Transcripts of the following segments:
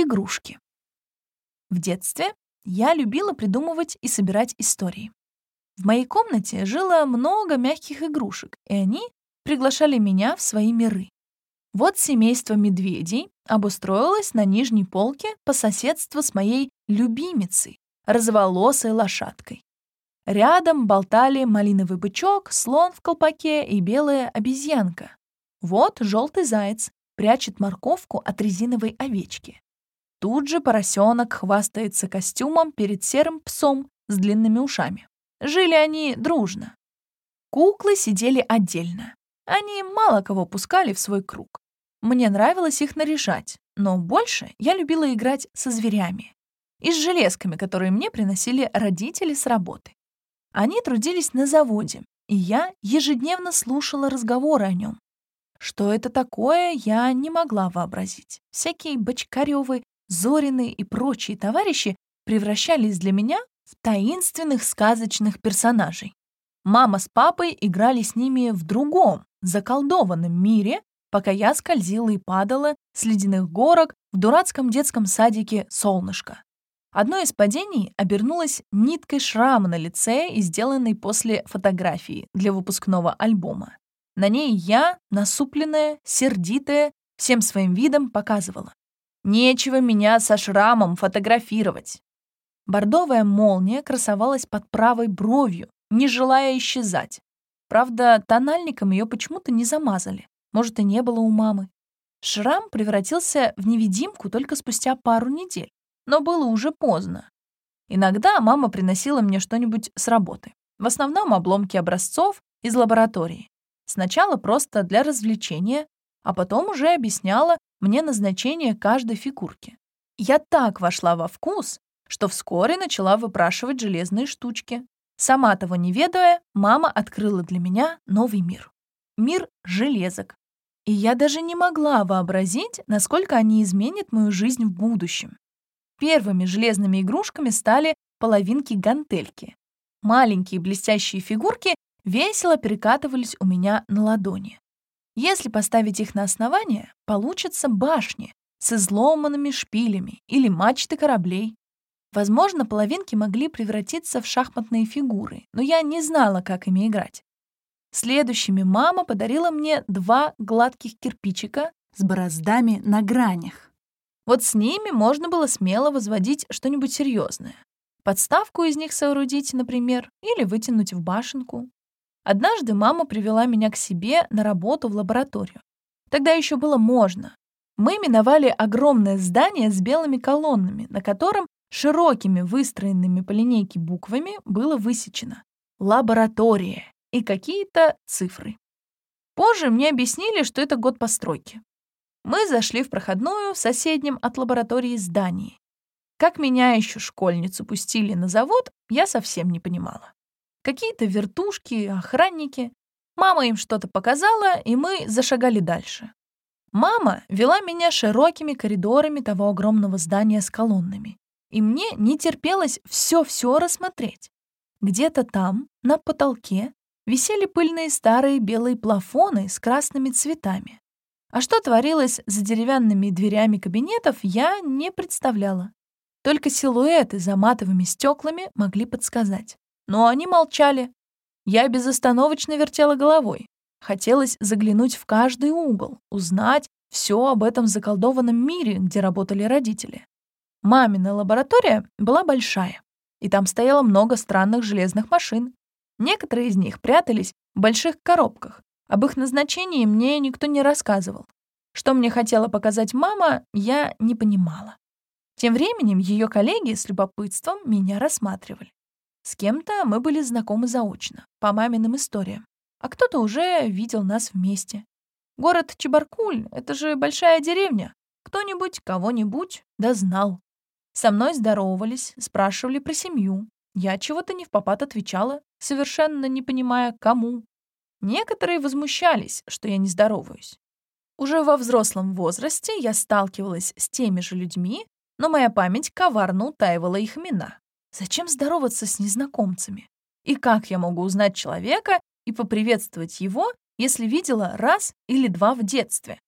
Игрушки. В детстве я любила придумывать и собирать истории. В моей комнате жило много мягких игрушек, и они приглашали меня в свои миры. Вот семейство медведей обустроилось на нижней полке по соседству с моей любимицей, розоволосой лошадкой. Рядом болтали малиновый бычок, слон в колпаке и белая обезьянка. Вот желтый заяц прячет морковку от резиновой овечки. Тут же поросенок хвастается костюмом перед серым псом с длинными ушами. Жили они дружно. Куклы сидели отдельно. Они мало кого пускали в свой круг. Мне нравилось их наряжать, но больше я любила играть со зверями и с железками, которые мне приносили родители с работы. Они трудились на заводе, и я ежедневно слушала разговоры о нем. Что это такое, я не могла вообразить. Всякие Бочкарёвы, Зорины и прочие товарищи превращались для меня в таинственных сказочных персонажей. Мама с папой играли с ними в другом, заколдованном мире, пока я скользила и падала с ледяных горок в дурацком детском садике «Солнышко». Одно из падений обернулось ниткой шрама на лице и сделанной после фотографии для выпускного альбома. На ней я, насупленная, сердитая, всем своим видом показывала. Нечего меня со шрамом фотографировать. Бордовая молния красовалась под правой бровью, не желая исчезать. Правда, тональником ее почему-то не замазали. Может, и не было у мамы. Шрам превратился в невидимку только спустя пару недель, но было уже поздно. Иногда мама приносила мне что-нибудь с работы. В основном обломки образцов из лаборатории. Сначала просто для развлечения, а потом уже объясняла мне назначение каждой фигурки. Я так вошла во вкус, что вскоре начала выпрашивать железные штучки. Сама того не ведая, мама открыла для меня новый мир. Мир железок. И я даже не могла вообразить, насколько они изменят мою жизнь в будущем. Первыми железными игрушками стали половинки-гантельки. Маленькие блестящие фигурки весело перекатывались у меня на ладони. Если поставить их на основание, получатся башни с изломанными шпилями или мачты кораблей. Возможно, половинки могли превратиться в шахматные фигуры, но я не знала, как ими играть. Следующими мама подарила мне два гладких кирпичика с бороздами на гранях. Вот с ними можно было смело возводить что-нибудь серьезное. Подставку из них соорудить, например, или вытянуть в башенку. Однажды мама привела меня к себе на работу в лабораторию. Тогда еще было можно. Мы миновали огромное здание с белыми колоннами, на котором широкими выстроенными по линейке буквами было высечено «Лаборатория» и какие-то цифры. Позже мне объяснили, что это год постройки. Мы зашли в проходную в соседнем от лаборатории здании. Как меня еще школьницу пустили на завод, я совсем не понимала какие-то вертушки, охранники. Мама им что-то показала, и мы зашагали дальше. Мама вела меня широкими коридорами того огромного здания с колоннами, и мне не терпелось все-все рассмотреть. Где-то там, на потолке, висели пыльные старые белые плафоны с красными цветами. А что творилось за деревянными дверями кабинетов, я не представляла. Только силуэты за матовыми стеклами могли подсказать. Но они молчали. Я безостановочно вертела головой. Хотелось заглянуть в каждый угол, узнать все об этом заколдованном мире, где работали родители. Мамина лаборатория была большая, и там стояло много странных железных машин. Некоторые из них прятались в больших коробках. Об их назначении мне никто не рассказывал. Что мне хотела показать мама, я не понимала. Тем временем ее коллеги с любопытством меня рассматривали. С кем-то мы были знакомы заочно, по маминым историям, а кто-то уже видел нас вместе. Город Чебаркуль — это же большая деревня. Кто-нибудь кого-нибудь да знал. Со мной здоровались, спрашивали про семью. Я чего-то не в попад отвечала, совершенно не понимая, кому. Некоторые возмущались, что я не здороваюсь. Уже во взрослом возрасте я сталкивалась с теми же людьми, но моя память коварно утаивала их имена. Зачем здороваться с незнакомцами? И как я могу узнать человека и поприветствовать его, если видела раз или два в детстве?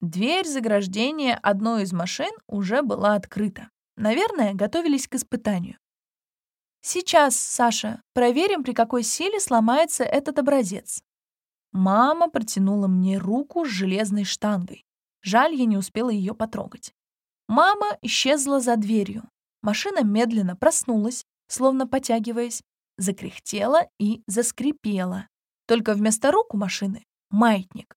Дверь заграждения одной из машин уже была открыта. Наверное, готовились к испытанию. «Сейчас, Саша, проверим, при какой силе сломается этот образец». Мама протянула мне руку с железной штангой. Жаль, я не успела ее потрогать. Мама исчезла за дверью. Машина медленно проснулась, словно потягиваясь, закряхтела и заскрипела. Только вместо рук у машины — маятник.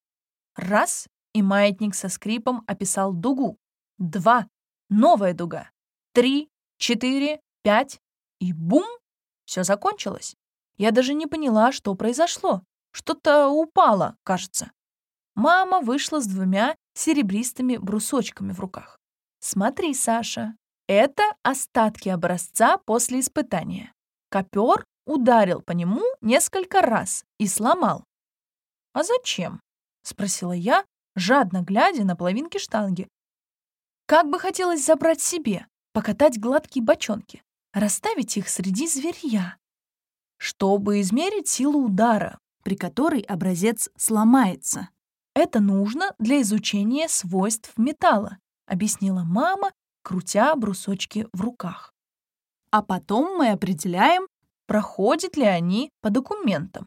Раз — и маятник со скрипом описал дугу. Два — новая дуга. Три, четыре, пять и бум! Все закончилось. Я даже не поняла, что произошло. Что-то упало, кажется. Мама вышла с двумя серебристыми брусочками в руках. «Смотри, Саша, это остатки образца после испытания. Копер ударил по нему несколько раз и сломал. «А зачем?» — спросила я, жадно глядя на половинки штанги. Как бы хотелось забрать себе, покатать гладкие бочонки, расставить их среди зверья, чтобы измерить силу удара, при которой образец сломается. Это нужно для изучения свойств металла, объяснила мама, крутя брусочки в руках. А потом мы определяем, проходят ли они по документам.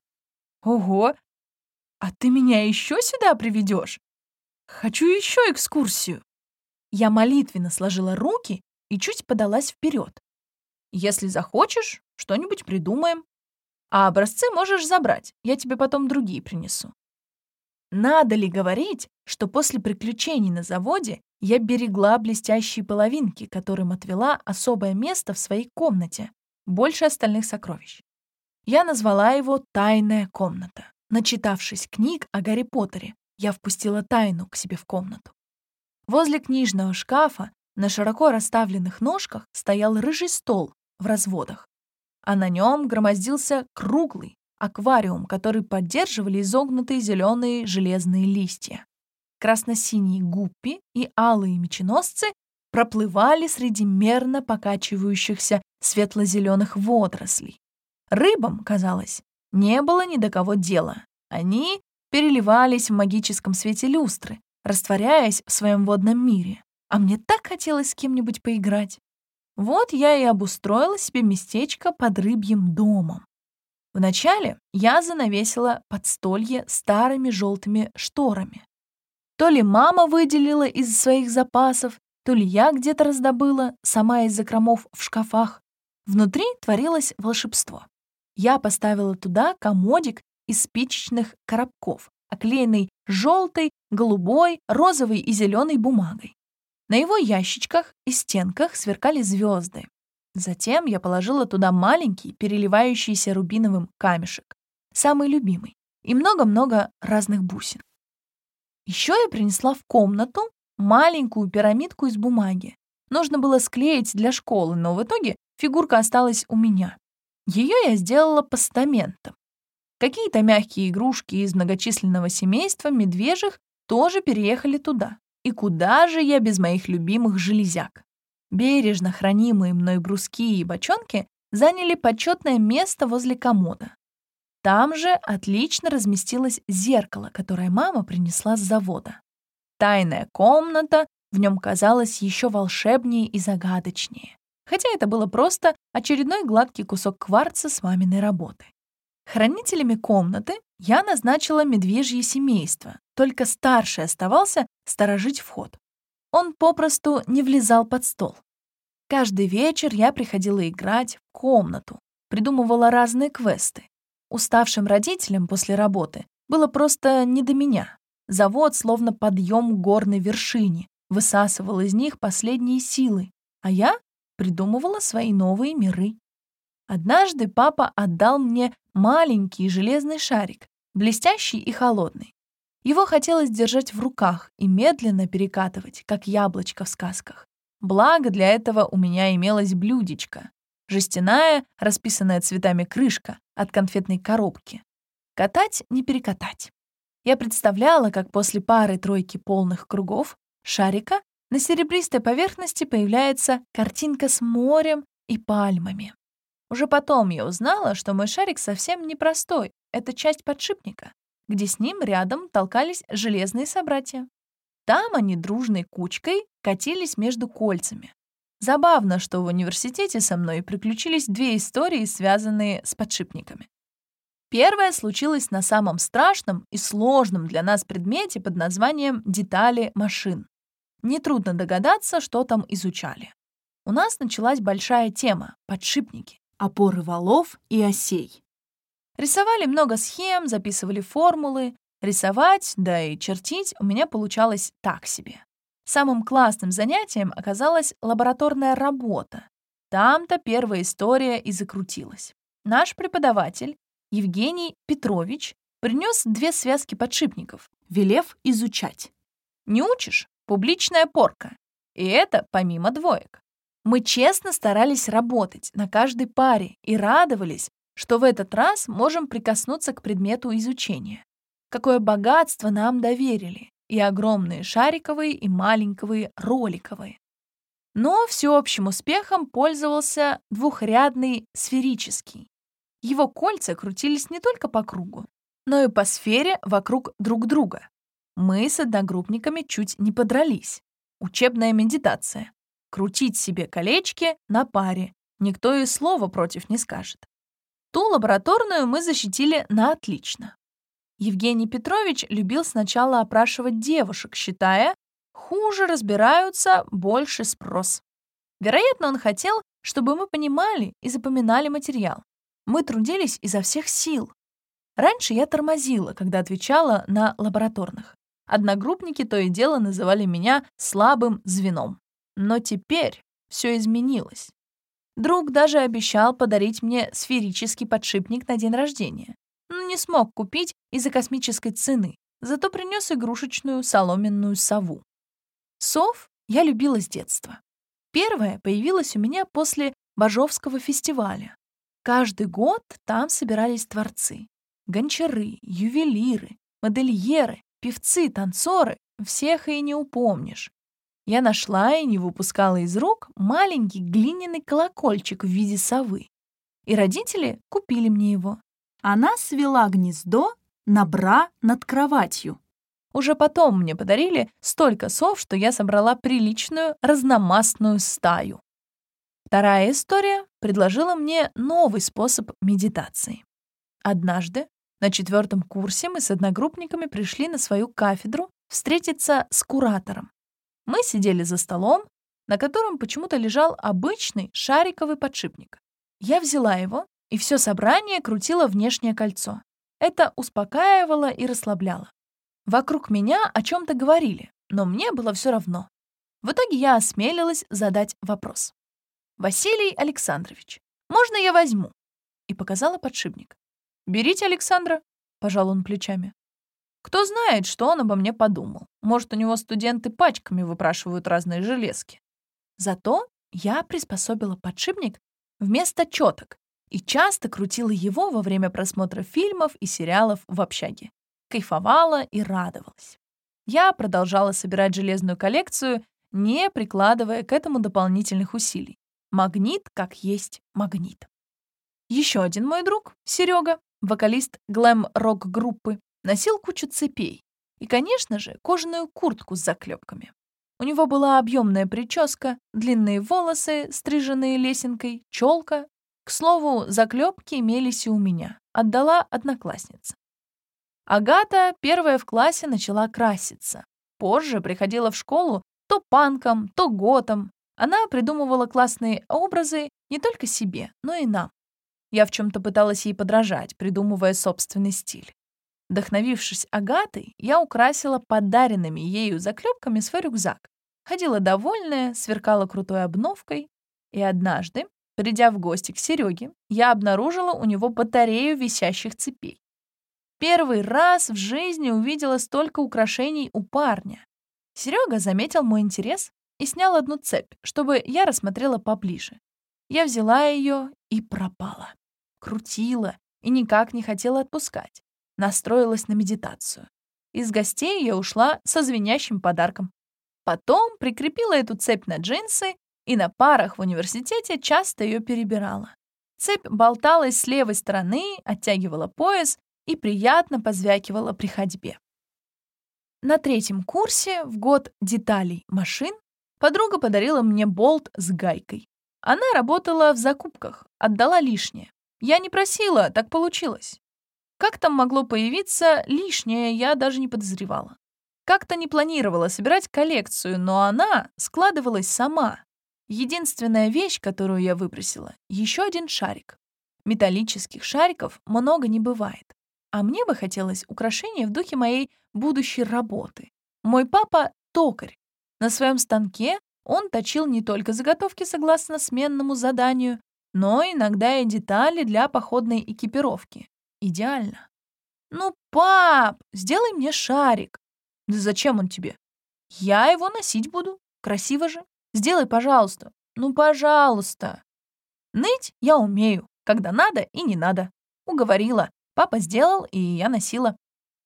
Ого! А ты меня еще сюда приведешь? Хочу еще экскурсию. Я молитвенно сложила руки и чуть подалась вперед. Если захочешь, что-нибудь придумаем. А образцы можешь забрать, я тебе потом другие принесу. Надо ли говорить, что после приключений на заводе я берегла блестящие половинки, которым отвела особое место в своей комнате, больше остальных сокровищ. Я назвала его «Тайная комната». Начитавшись книг о Гарри Поттере, я впустила тайну к себе в комнату. Возле книжного шкафа на широко расставленных ножках стоял рыжий стол в разводах, а на нем громоздился круглый, аквариум, который поддерживали изогнутые зеленые железные листья. Красно-синие гуппи и алые меченосцы проплывали среди мерно покачивающихся светло-зеленых водорослей. Рыбам, казалось, не было ни до кого дела. Они переливались в магическом свете люстры, растворяясь в своем водном мире. А мне так хотелось с кем-нибудь поиграть. Вот я и обустроила себе местечко под рыбьим домом. Вначале я занавесила подстолье старыми желтыми шторами. То ли мама выделила из своих запасов, то ли я где-то раздобыла, сама из закромов в шкафах. Внутри творилось волшебство. Я поставила туда комодик из спичечных коробков, оклеенный желтой, голубой, розовой и зеленой бумагой. На его ящичках и стенках сверкали звезды, Затем я положила туда маленький, переливающийся рубиновым камешек, самый любимый, и много-много разных бусин. Еще я принесла в комнату маленькую пирамидку из бумаги. Нужно было склеить для школы, но в итоге фигурка осталась у меня. Ее я сделала постаментом. Какие-то мягкие игрушки из многочисленного семейства медвежьих тоже переехали туда. И куда же я без моих любимых железяк? Бережно хранимые мной бруски и бочонки заняли почетное место возле комода. Там же отлично разместилось зеркало, которое мама принесла с завода. Тайная комната в нем казалась еще волшебнее и загадочнее, хотя это было просто очередной гладкий кусок кварца с маминой работы. Хранителями комнаты я назначила медвежье семейство, только старший оставался сторожить вход. Он попросту не влезал под стол. Каждый вечер я приходила играть в комнату, придумывала разные квесты. Уставшим родителям после работы было просто не до меня. Завод, словно подъем горной вершине, высасывал из них последние силы, а я придумывала свои новые миры. Однажды папа отдал мне маленький железный шарик, блестящий и холодный. Его хотелось держать в руках и медленно перекатывать, как яблочко в сказках. Благо для этого у меня имелось блюдечко. Жестяная, расписанная цветами крышка от конфетной коробки. Катать не перекатать. Я представляла, как после пары-тройки полных кругов шарика на серебристой поверхности появляется картинка с морем и пальмами. Уже потом я узнала, что мой шарик совсем непростой, это часть подшипника где с ним рядом толкались железные собратья. Там они дружной кучкой катились между кольцами. Забавно, что в университете со мной приключились две истории, связанные с подшипниками. Первая случилась на самом страшном и сложном для нас предмете под названием «детали машин». Нетрудно догадаться, что там изучали. У нас началась большая тема — подшипники, опоры валов и осей. Рисовали много схем, записывали формулы. Рисовать, да и чертить у меня получалось так себе. Самым классным занятием оказалась лабораторная работа. Там-то первая история и закрутилась. Наш преподаватель, Евгений Петрович, принес две связки подшипников, велев изучать. Не учишь — публичная порка. И это помимо двоек. Мы честно старались работать на каждой паре и радовались, что в этот раз можем прикоснуться к предмету изучения. Какое богатство нам доверили, и огромные шариковые, и маленькие роликовые. Но всеобщим успехом пользовался двухрядный сферический. Его кольца крутились не только по кругу, но и по сфере вокруг друг друга. Мы с одногруппниками чуть не подрались. Учебная медитация. Крутить себе колечки на паре. Никто и слова против не скажет. Ту лабораторную мы защитили на отлично. Евгений Петрович любил сначала опрашивать девушек, считая, хуже разбираются, больше спрос. Вероятно, он хотел, чтобы мы понимали и запоминали материал. Мы трудились изо всех сил. Раньше я тормозила, когда отвечала на лабораторных. Одногруппники то и дело называли меня слабым звеном. Но теперь все изменилось. Друг даже обещал подарить мне сферический подшипник на день рождения, но не смог купить из-за космической цены, зато принес игрушечную соломенную сову. Сов я любила с детства. Первая появилась у меня после Бажовского фестиваля. Каждый год там собирались творцы. Гончары, ювелиры, модельеры, певцы, танцоры. Всех и не упомнишь я нашла и не выпускала из рук маленький глиняный колокольчик в виде совы. И родители купили мне его. Она свела гнездо на бра над кроватью. Уже потом мне подарили столько сов, что я собрала приличную разномастную стаю. Вторая история предложила мне новый способ медитации. Однажды на четвертом курсе мы с одногруппниками пришли на свою кафедру встретиться с куратором. Мы сидели за столом, на котором почему-то лежал обычный шариковый подшипник. Я взяла его, и все собрание крутило внешнее кольцо. Это успокаивало и расслабляло. Вокруг меня о чем-то говорили, но мне было все равно. В итоге я осмелилась задать вопрос. «Василий Александрович, можно я возьму?» И показала подшипник. «Берите, Александра», — пожал он плечами. Кто знает, что он обо мне подумал. Может, у него студенты пачками выпрашивают разные железки. Зато я приспособила подшипник вместо четок и часто крутила его во время просмотра фильмов и сериалов в общаге. Кайфовала и радовалась. Я продолжала собирать железную коллекцию, не прикладывая к этому дополнительных усилий. Магнит как есть магнит. Еще один мой друг, Серега, вокалист глэм-рок-группы, Носил кучу цепей и, конечно же, кожаную куртку с заклепками. У него была объемная прическа, длинные волосы, стриженные лесенкой, челка. К слову, заклепки имелись и у меня. Отдала одноклассница. Агата, первая в классе, начала краситься. Позже приходила в школу то панком, то готом. Она придумывала классные образы не только себе, но и нам. Я в чем-то пыталась ей подражать, придумывая собственный стиль. Вдохновившись Агатой, я украсила подаренными ею заклепками свой рюкзак. Ходила довольная, сверкала крутой обновкой. И однажды, придя в гости к Сереге, я обнаружила у него батарею висящих цепей. Первый раз в жизни увидела столько украшений у парня. Серега заметил мой интерес и снял одну цепь, чтобы я рассмотрела поближе. Я взяла ее и пропала. Крутила и никак не хотела отпускать настроилась на медитацию. Из гостей я ушла со звенящим подарком. Потом прикрепила эту цепь на джинсы и на парах в университете часто ее перебирала. Цепь болталась с левой стороны, оттягивала пояс и приятно позвякивала при ходьбе. На третьем курсе, в год деталей машин, подруга подарила мне болт с гайкой. Она работала в закупках, отдала лишнее. Я не просила, так получилось. Как там могло появиться лишнее, я даже не подозревала. Как-то не планировала собирать коллекцию, но она складывалась сама. Единственная вещь, которую я выбросила — еще один шарик. Металлических шариков много не бывает. А мне бы хотелось украшения в духе моей будущей работы. Мой папа — токарь. На своем станке он точил не только заготовки согласно сменному заданию, но иногда и детали для походной экипировки. Идеально. «Ну, пап, сделай мне шарик», да зачем он тебе? Я его носить буду. Красиво же. Сделай, пожалуйста. Ну, пожалуйста. Ныть я умею, когда надо и не надо. Уговорила. Папа сделал, и я носила.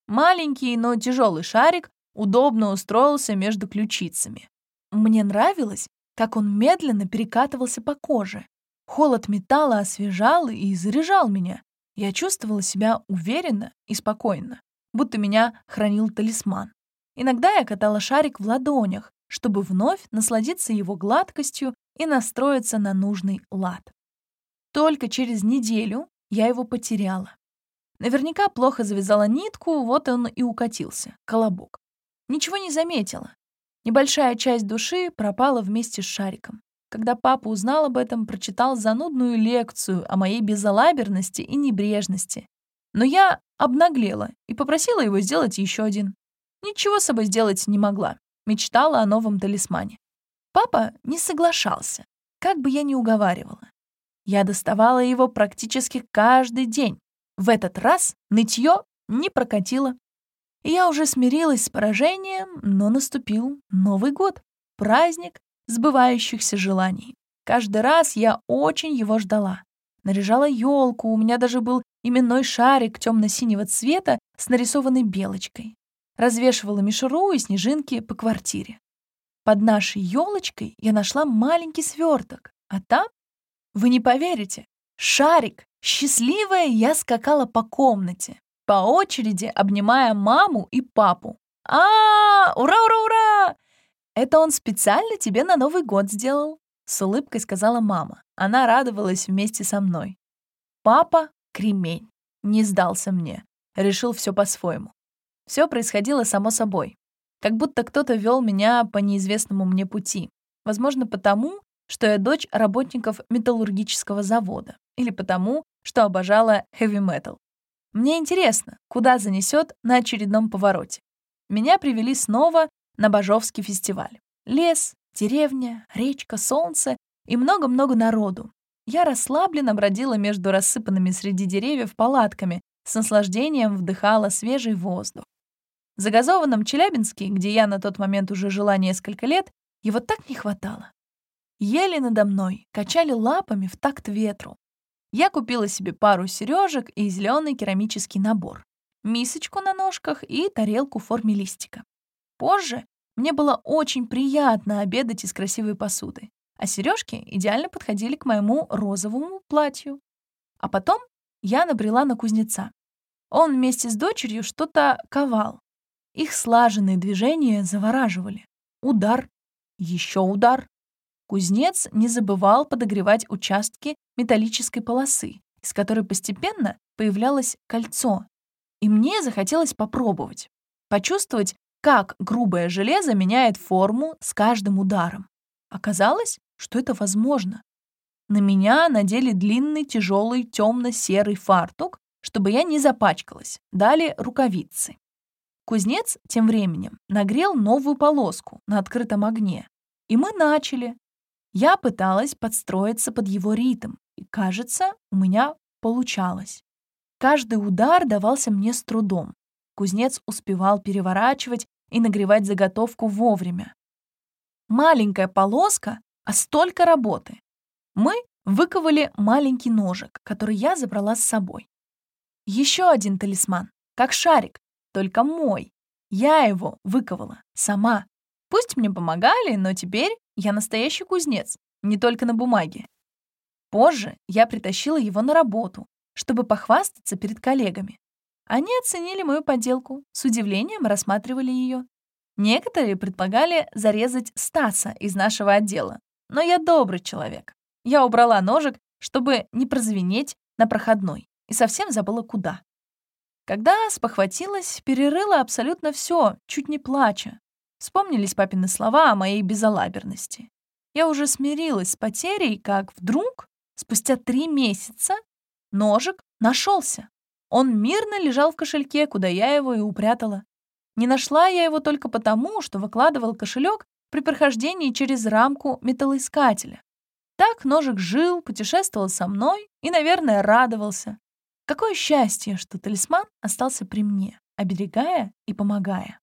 Маленький, но тяжелый шарик удобно устроился между ключицами. Мне нравилось, как он медленно перекатывался по коже. Холод металла освежал и заряжал меня. Я чувствовала себя уверенно и спокойно, будто меня хранил талисман. Иногда я катала шарик в ладонях, чтобы вновь насладиться его гладкостью и настроиться на нужный лад. Только через неделю я его потеряла. Наверняка плохо завязала нитку, вот он и укатился, колобок. Ничего не заметила. Небольшая часть души пропала вместе с шариком. Когда папа узнал об этом, прочитал занудную лекцию о моей безалаберности и небрежности. Но я обнаглела и попросила его сделать еще один. Ничего с собой сделать не могла. Мечтала о новом талисмане. Папа не соглашался, как бы я ни уговаривала. Я доставала его практически каждый день. В этот раз нытье не прокатило. Я уже смирилась с поражением, но наступил Новый год, праздник сбывающихся желаний. Каждый раз я очень его ждала. Наряжала елку, у меня даже был именной шарик темно-синего цвета с нарисованной белочкой развешивала мишуру и снежинки по квартире. Под нашей елочкой я нашла маленький сверток, а там, вы не поверите, шарик. Счастливая я скакала по комнате, по очереди обнимая маму и папу. А, ура, ура, ура! Это он специально тебе на Новый год сделал, с улыбкой сказала мама. Она радовалась вместе со мной. Папа — кремень, не сдался мне, решил все по-своему. Все происходило само собой. Как будто кто-то вел меня по неизвестному мне пути. Возможно, потому, что я дочь работников металлургического завода. Или потому, что обожала хэви-метал. Мне интересно, куда занесет на очередном повороте. Меня привели снова на Бажовский фестиваль. Лес, деревня, речка, солнце и много-много народу. Я расслабленно бродила между рассыпанными среди деревьев палатками, с наслаждением вдыхала свежий воздух. В загазованном Челябинске, где я на тот момент уже жила несколько лет, его так не хватало. Ели надо мной, качали лапами в такт ветру. Я купила себе пару сережек и зеленый керамический набор, мисочку на ножках и тарелку в форме листика. Позже мне было очень приятно обедать из красивой посуды, а сережки идеально подходили к моему розовому платью. А потом я набрела на кузнеца. Он вместе с дочерью что-то ковал. Их слаженные движения завораживали. Удар, еще удар. Кузнец не забывал подогревать участки металлической полосы, из которой постепенно появлялось кольцо. И мне захотелось попробовать, почувствовать, как грубое железо меняет форму с каждым ударом. Оказалось, что это возможно. На меня надели длинный, тяжелый, темно-серый фартук, чтобы я не запачкалась. Дали рукавицы. Кузнец тем временем нагрел новую полоску на открытом огне. И мы начали. Я пыталась подстроиться под его ритм, и, кажется, у меня получалось. Каждый удар давался мне с трудом. Кузнец успевал переворачивать и нагревать заготовку вовремя. Маленькая полоска, а столько работы. Мы выковали маленький ножик, который я забрала с собой. Еще один талисман, как шарик, только мой. Я его выковала сама. Пусть мне помогали, но теперь я настоящий кузнец, не только на бумаге. Позже я притащила его на работу, чтобы похвастаться перед коллегами. Они оценили мою подделку, с удивлением рассматривали ее. Некоторые предполагали зарезать Стаса из нашего отдела, но я добрый человек. Я убрала ножик, чтобы не прозвенеть на проходной, и совсем забыла куда. Когда спохватилась, перерыла абсолютно все, чуть не плача. Вспомнились папины слова о моей безалаберности. Я уже смирилась с потерей, как вдруг, спустя три месяца, ножик нашелся. Он мирно лежал в кошельке, куда я его и упрятала. Не нашла я его только потому, что выкладывал кошелек при прохождении через рамку металлоискателя. Так ножик жил, путешествовал со мной и, наверное, радовался. Какое счастье, что талисман остался при мне, оберегая и помогая.